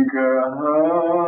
विग्रह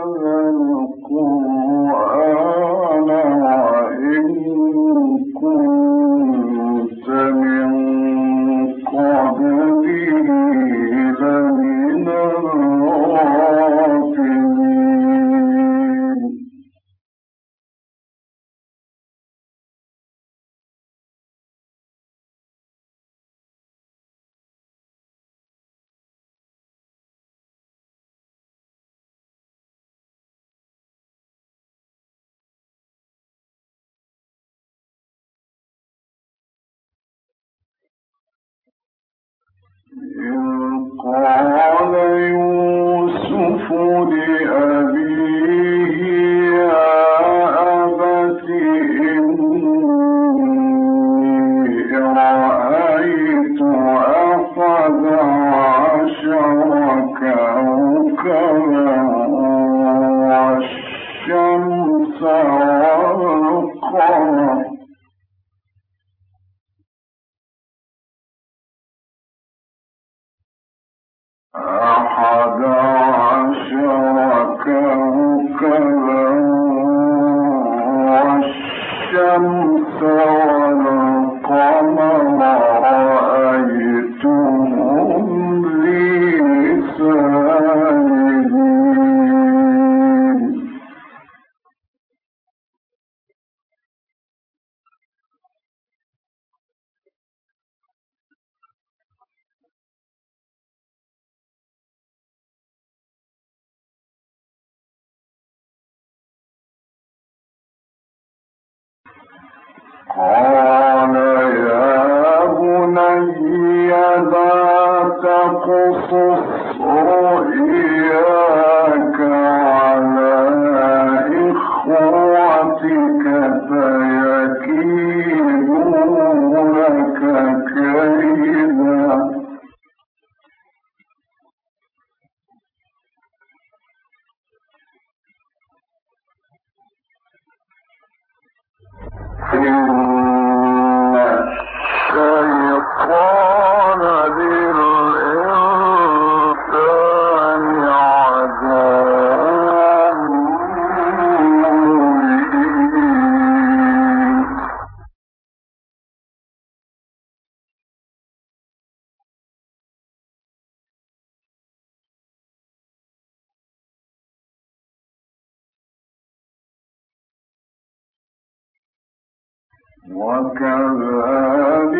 وكذلك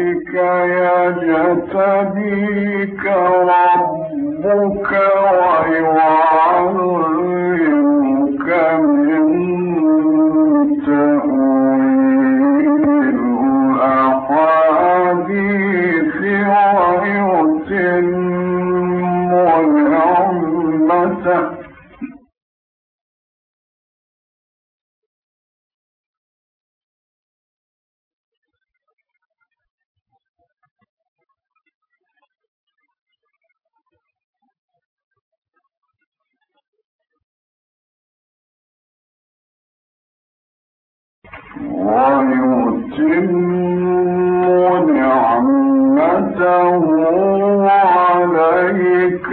يجتبيك ربك ويعلمك ويتم نعمته عليك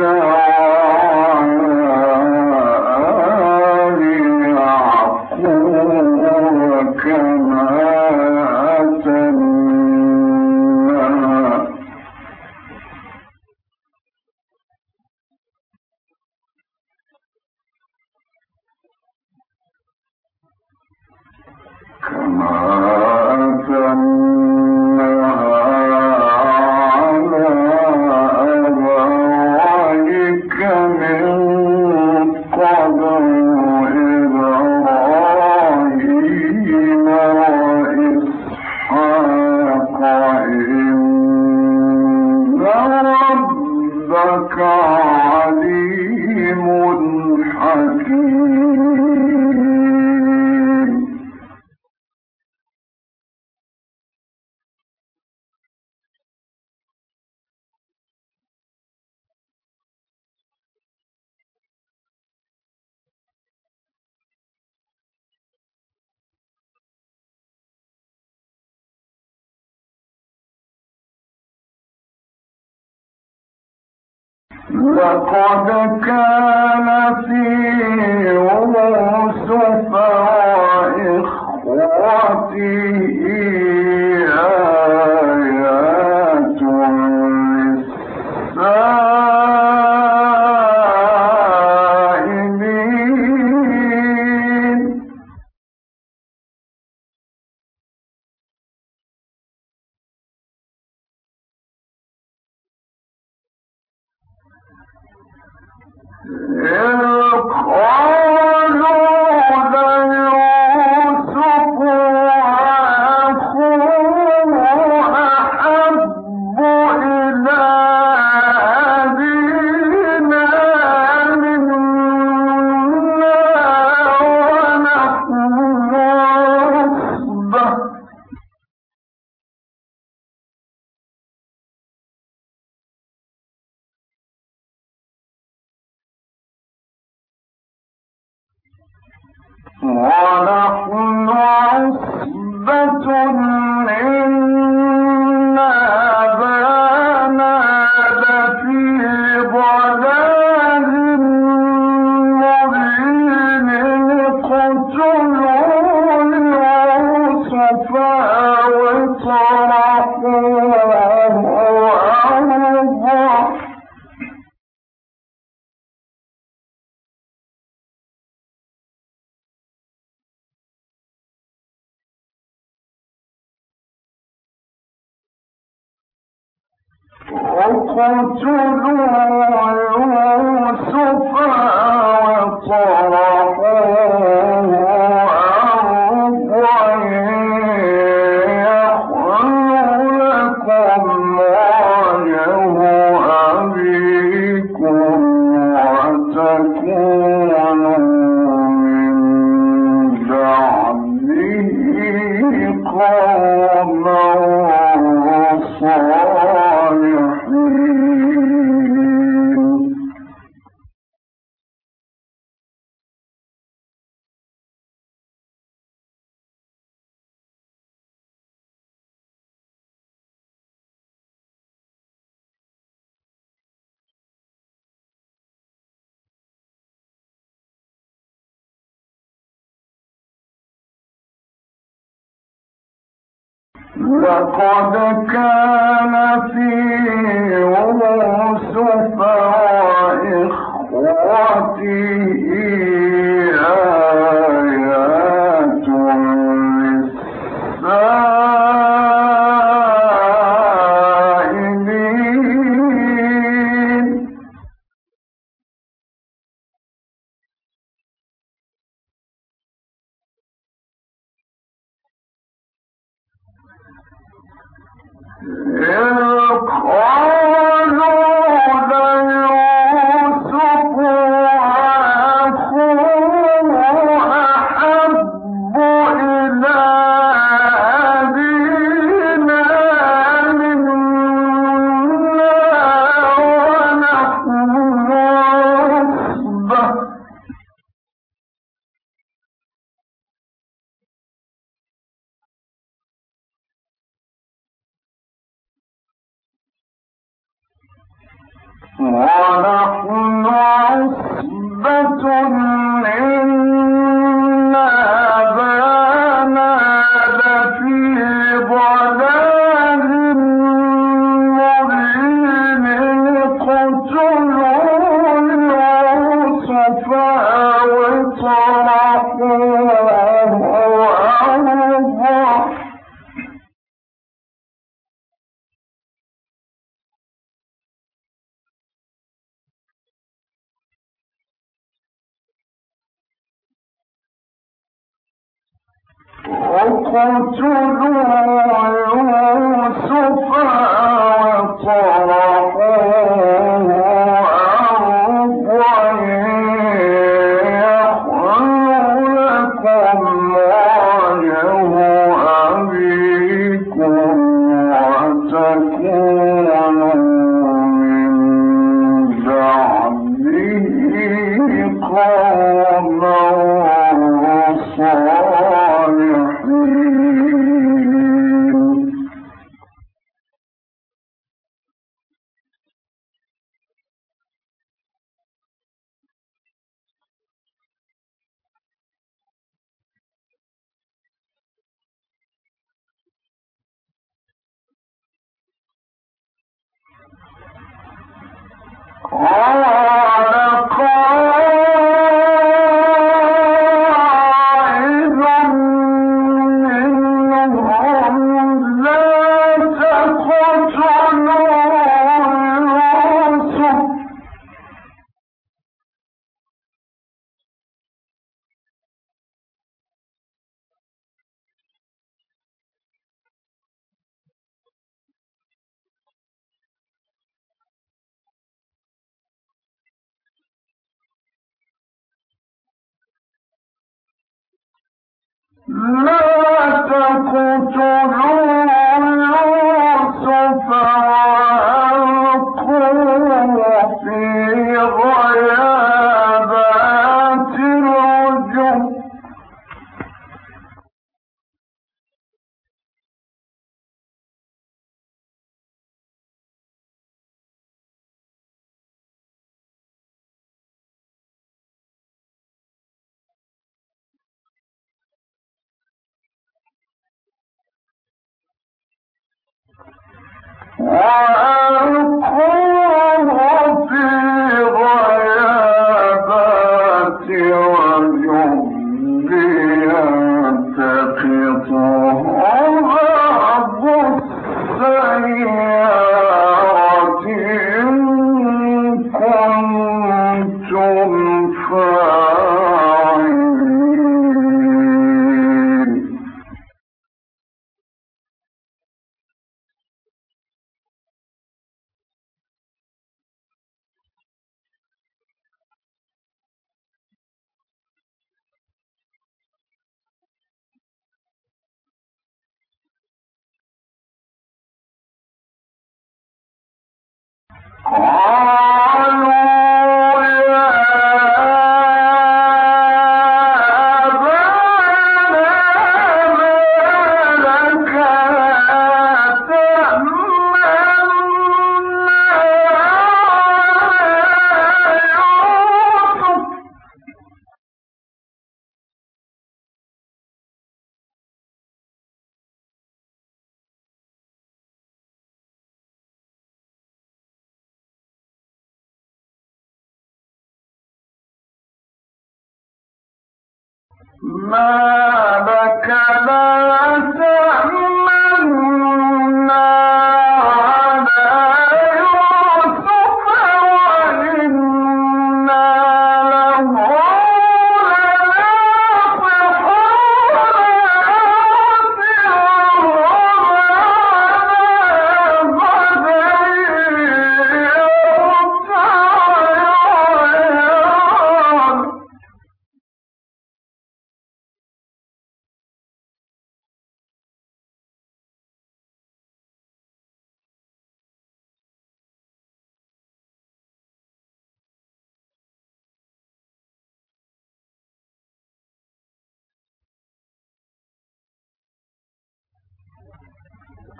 لقد كان في لقد كان في وَأَنَّ ما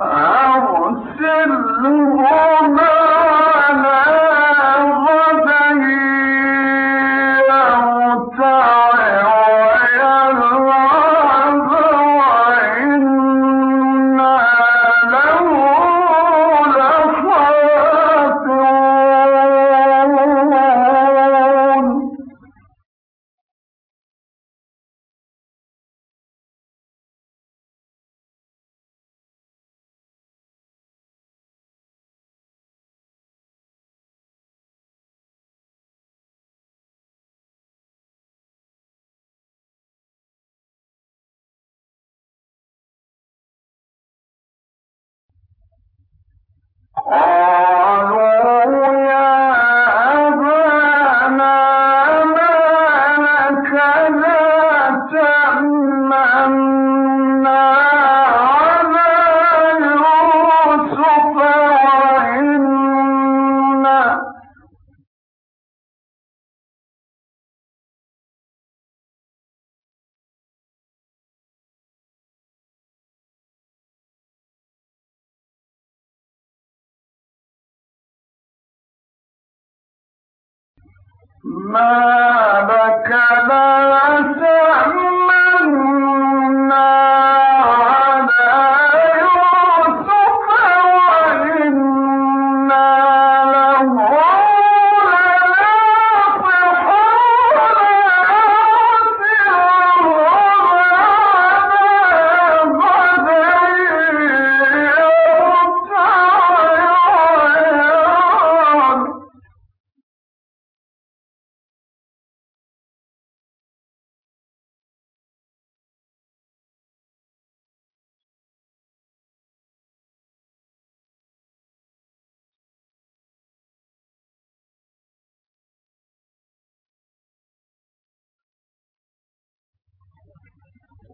Ah, بك لا ما بك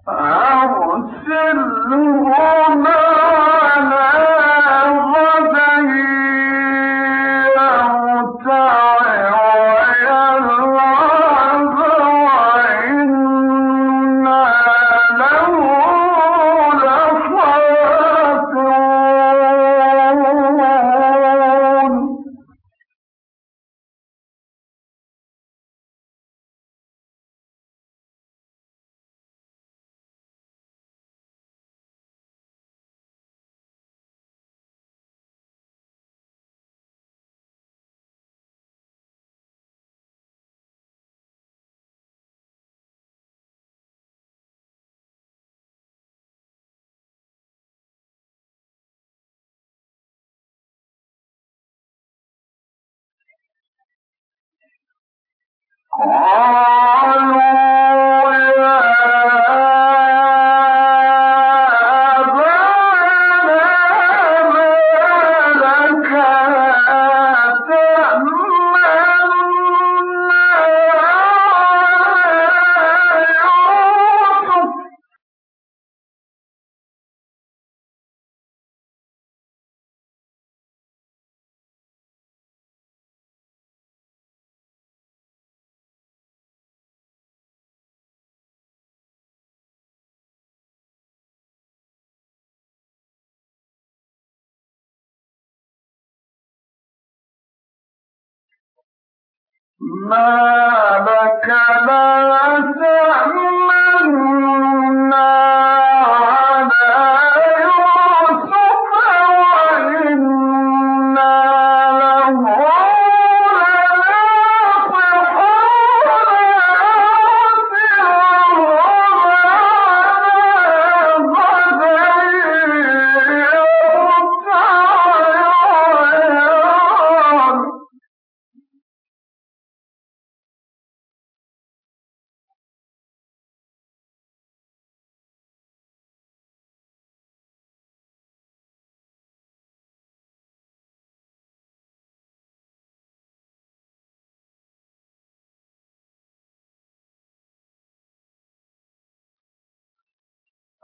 أرسله معنا Oh! ما لك لا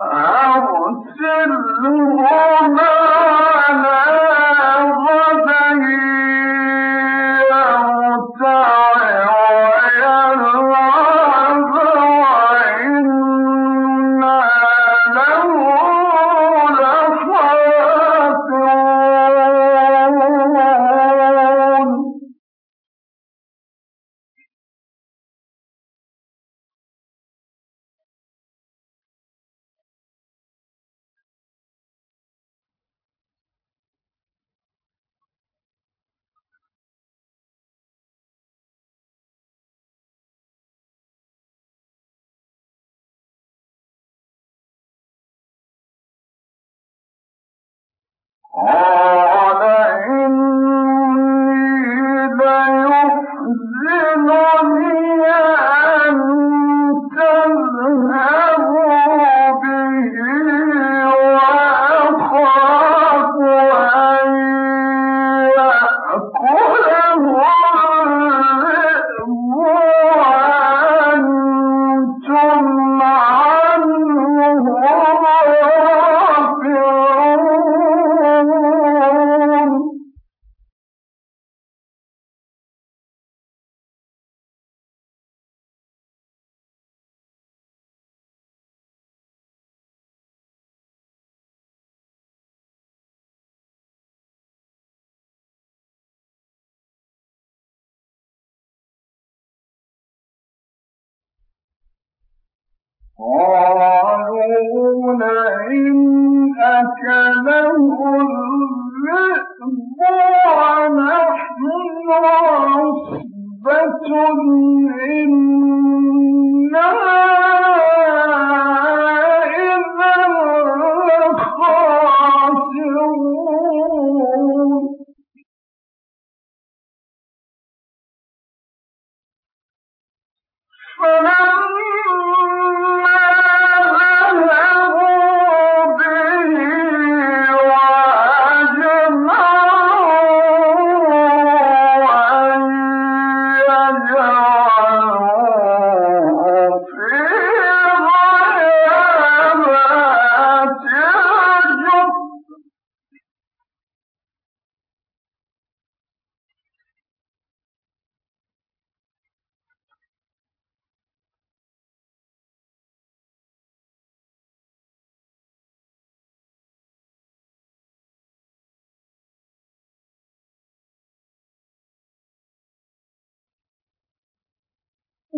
أرسله معنا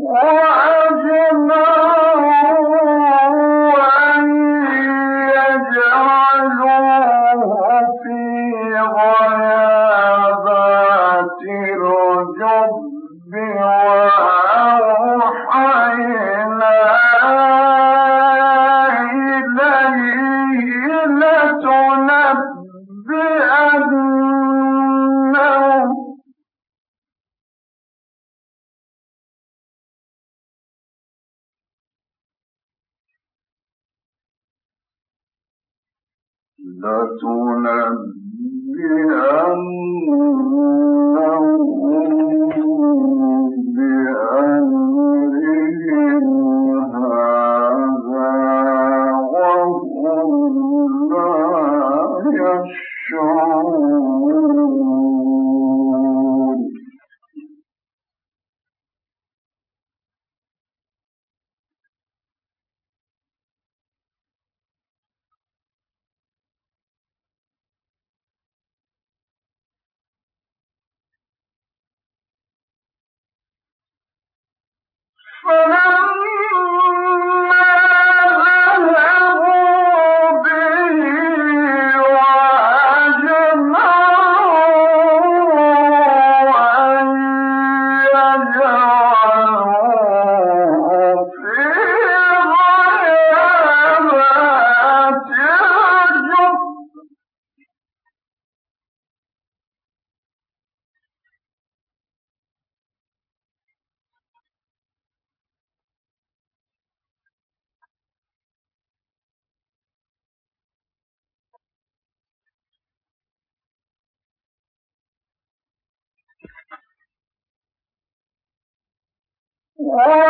Oh, فلما Oh.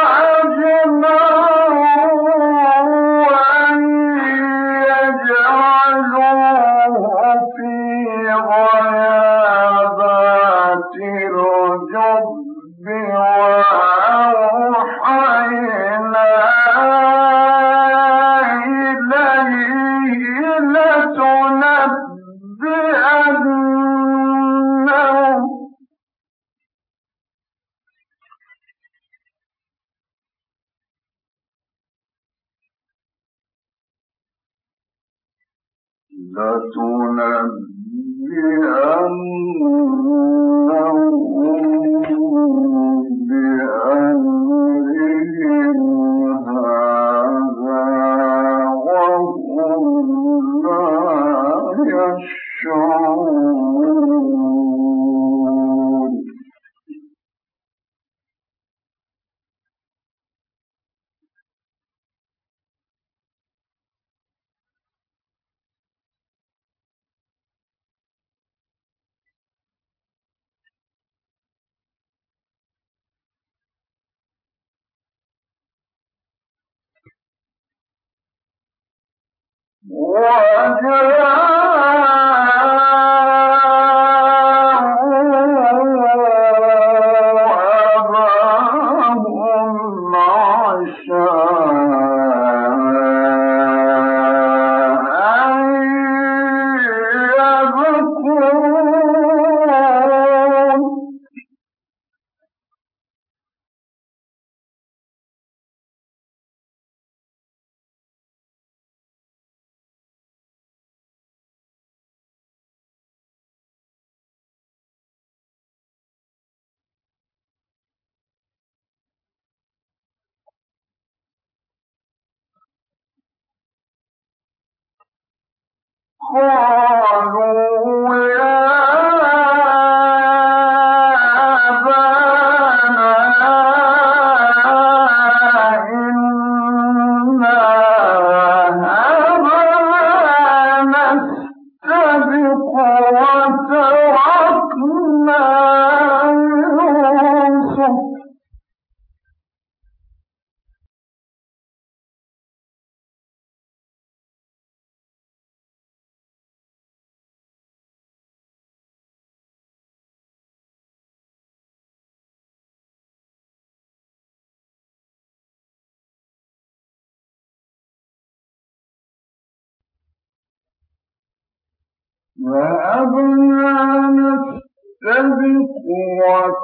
لتنبئنهم بأنهم no وأبنا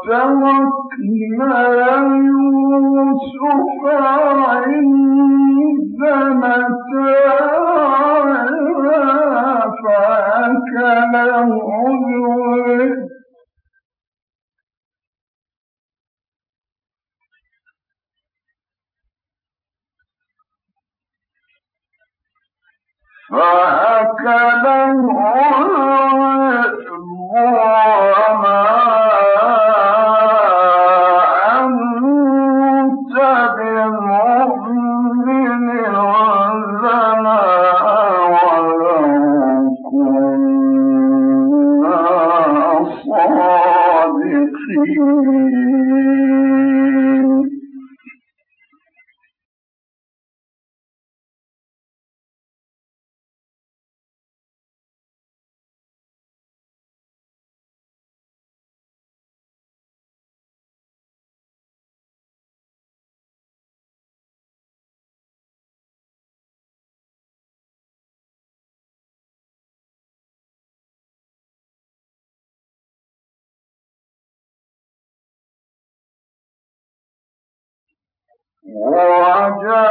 وتركنا يوسف عند متاعنا فأكله الذئب فأكله وشروه وجعل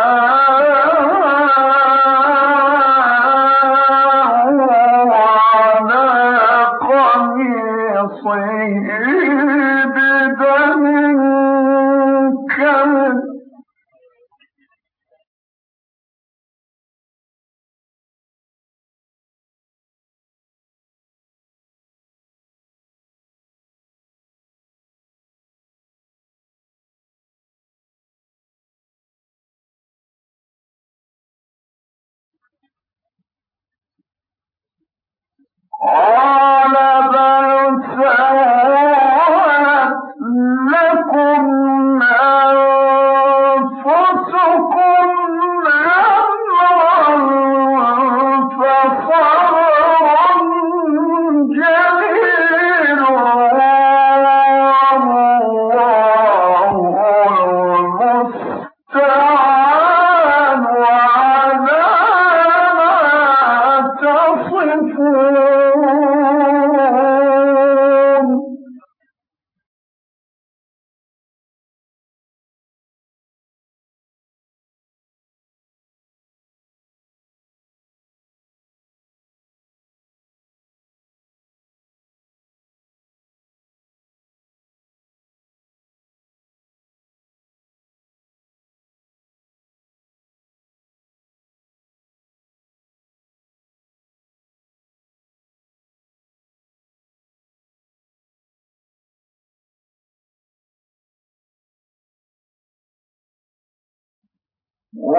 Oh!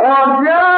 Yeah.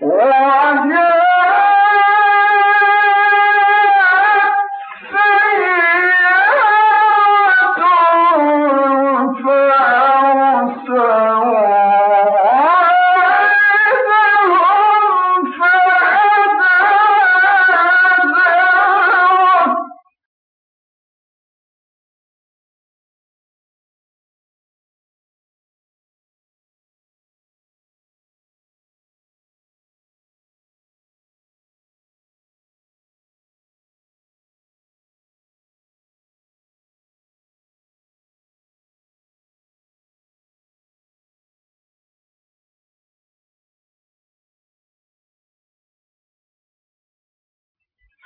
وجاء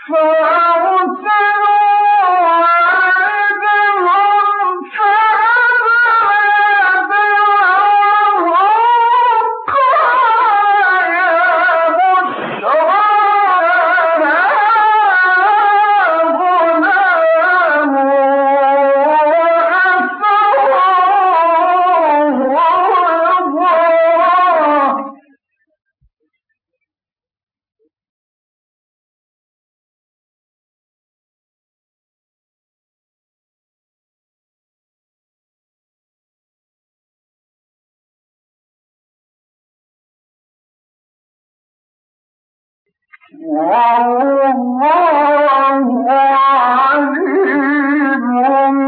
بثمن بخس دراهم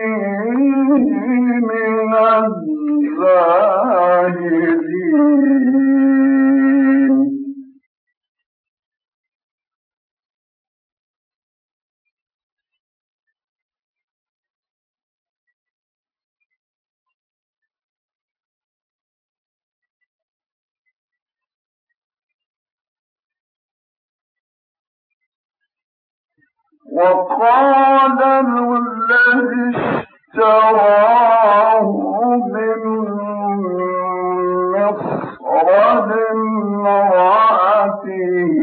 وقال الذي اشتراه من مصر لامرأته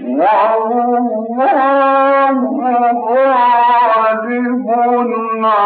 والله غالب ولما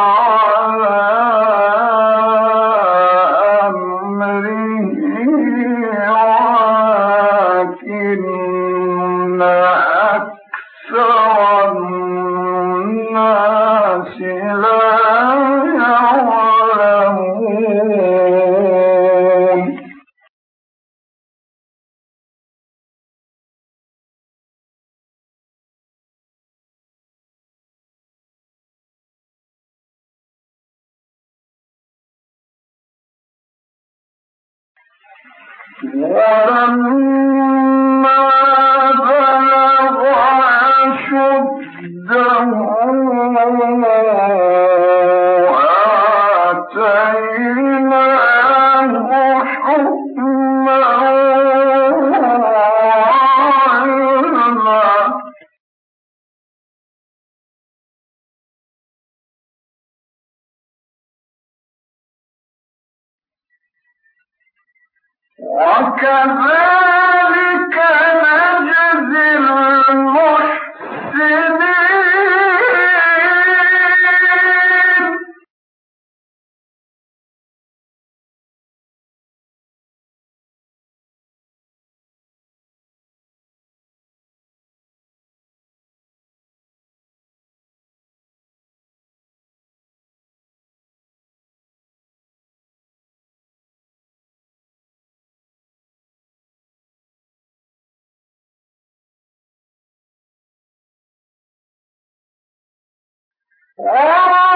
Amen. ¡Oh!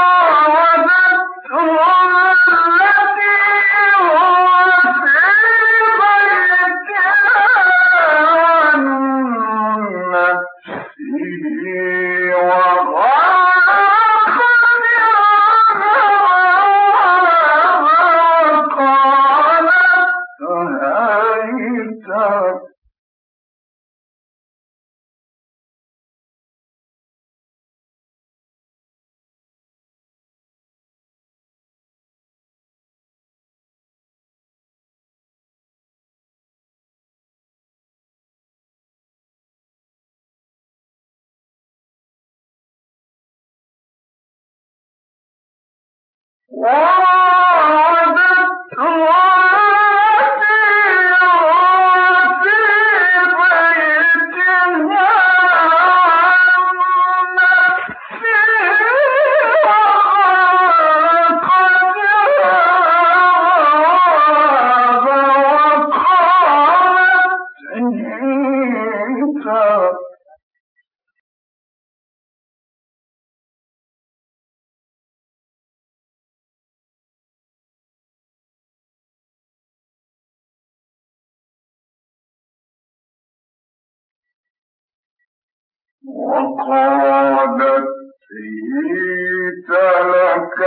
وقالت هيت لك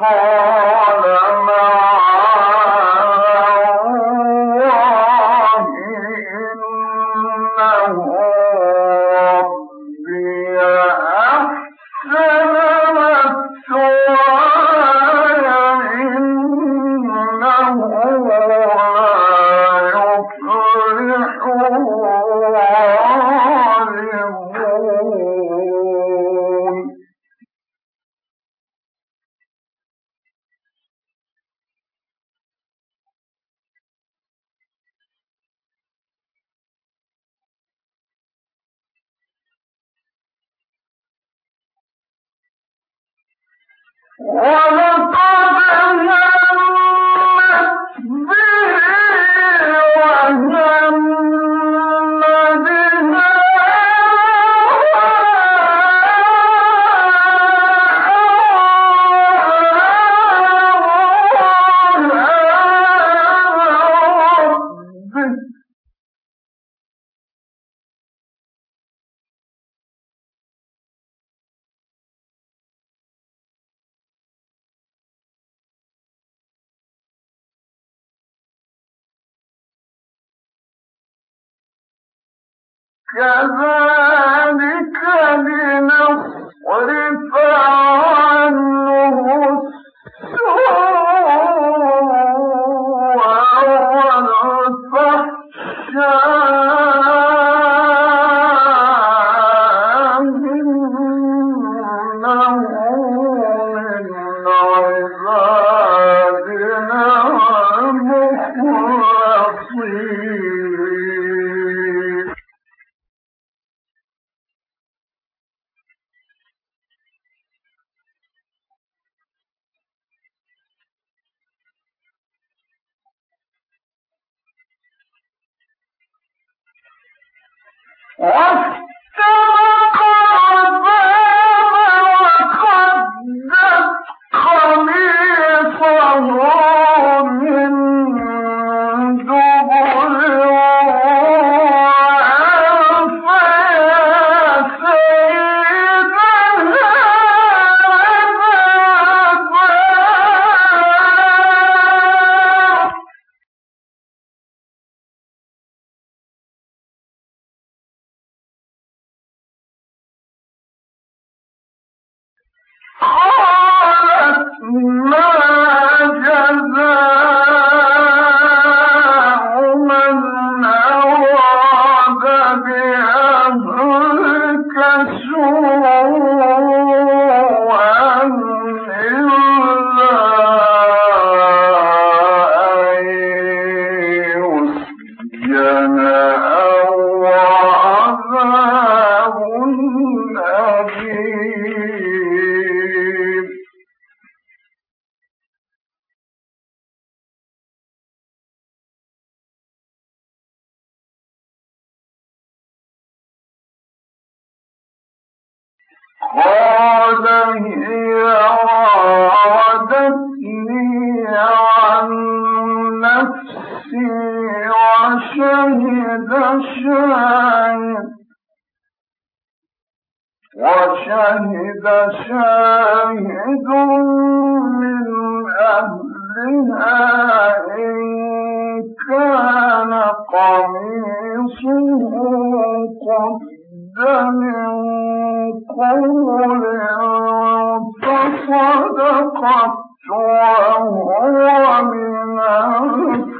قال ولقد كذلك وقت وشهد شاهد من أهلها إن كان قميصه قد من قول فصدقت وهو من